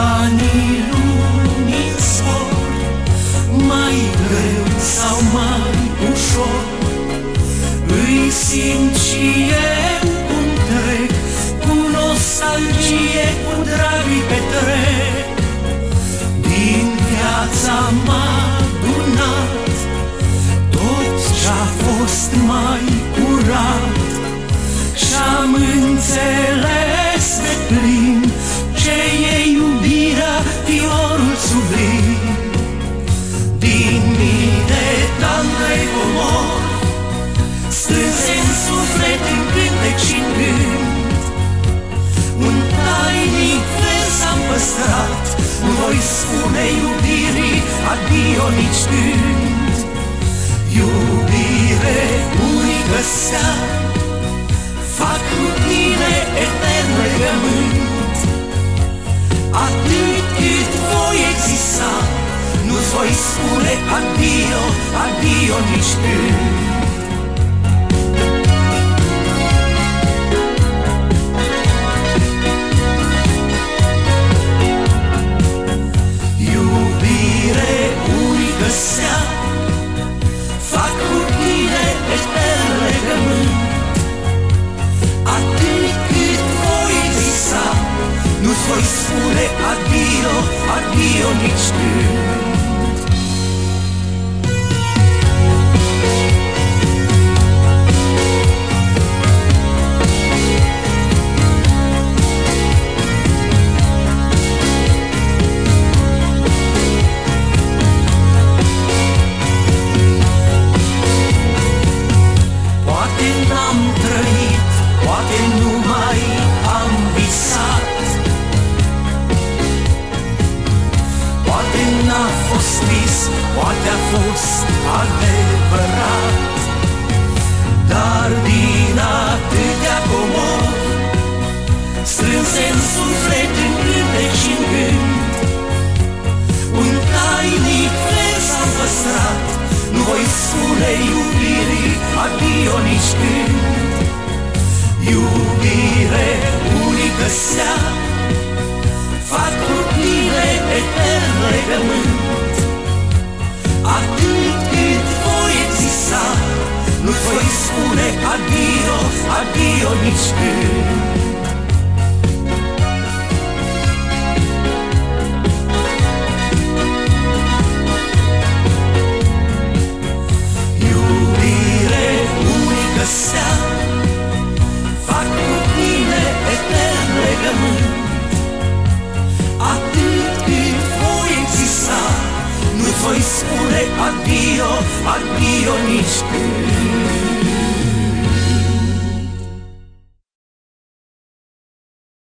Borcanii lumii zbor Mai greu sau mai ușor. Îi simt și eu cum trec Cu nostalgie, cu drag îi petrec. Din viața m-a adunat Tot ce-a fost mai curat. Și-am înțeles de plin Ce e spune iubirii adio nici când Iubire unică stea Fac cu tine etern legământ Atât cât voi exista Nu-ți voi spune adio, adio nici când adio nici când Poate n-am trăit, poate nu mai am visat fost vis, poate a fost adevărat. Dar din atâtea comori Strânse în suflet, în cântec și în gând. Un tainic vers am păstrat Nu voi spune iubirii adio nici când. Iubire unică stea adio nici când Iubire unică stea Fac cu tine etern legământ. Atât cât voi exista Nu-ți voi spune adio, adio nici când